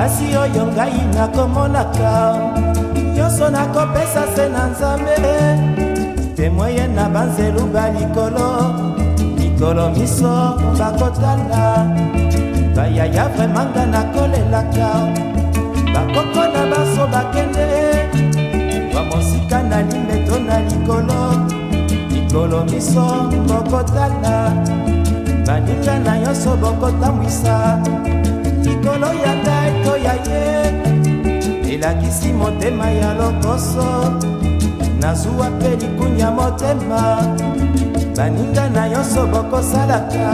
kasi oyo ngai nakomonaka nyonso nakopesa se na nzambe temoye na banzelu balikolo mikolo miso bakotala bayaya vraimen nga nakolelaka bakoko na baso bakende wa mosika na limbeto na likolo mikolo miso bokotala baninga na nyonso bokotambwisa nakisi motema ya lokoso nazwa mpe likunya motema baninga na nyonso bokosalaka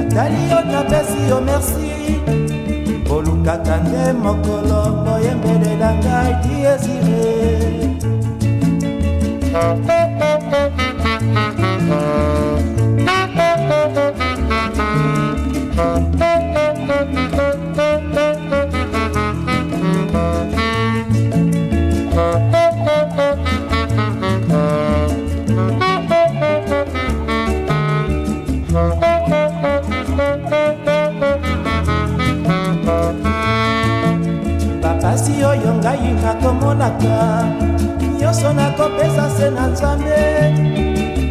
atali yo napesi yo merci kolukaka nde mokolo boyembelela ngai diesire bapasi oyo ngai nakomonaka nyonso nakopesa se na nzambe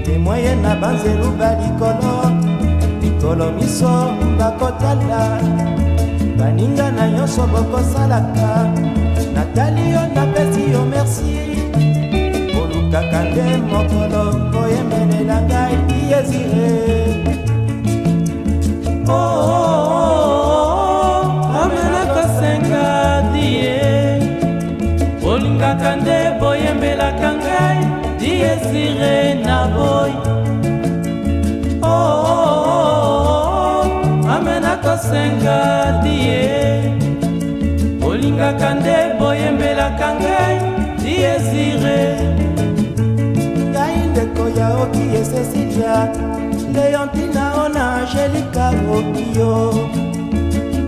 temoye na banzelu balikolo mikolo miso bakotala baninga na nyonso bokosalaka natali yo napesi yo merci olukaka nde mokolo koyemelela ngai yezire amenakosenga oh, die bolingaka nde boyembelaka ngai diesire na boy amenakosenga oh, die bolingaka nde boyembelaka ngai diesire ngai ndeko yaoki esesilia ndeyo ntina angelika okio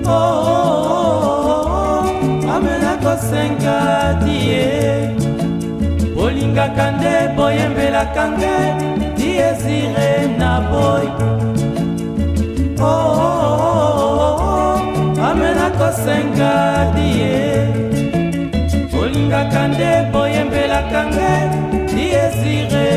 oh, oh, oh, oh amela kosenga die olingaka nde boyembelaka nge diesire na boy oh, oh, amela kosenga die olingaka nde boyembelaka nge diesire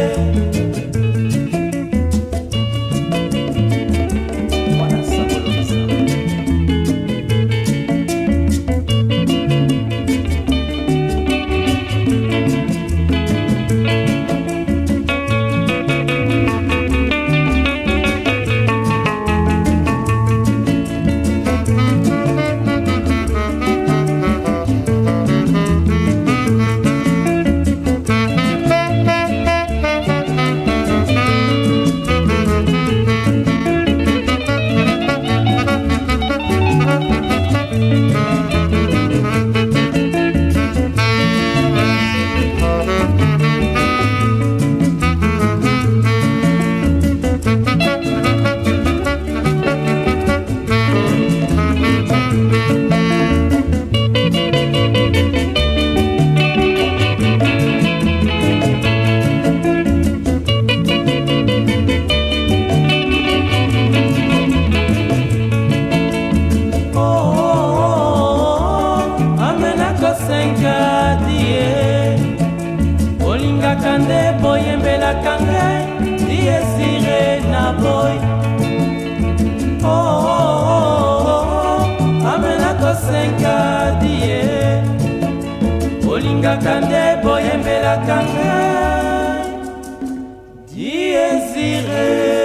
nati ye olingaka nde boyembelaka ngai diesire na boy oh, oh, oh, amena kosenka die olingaka nde boyembelaka ngai diesire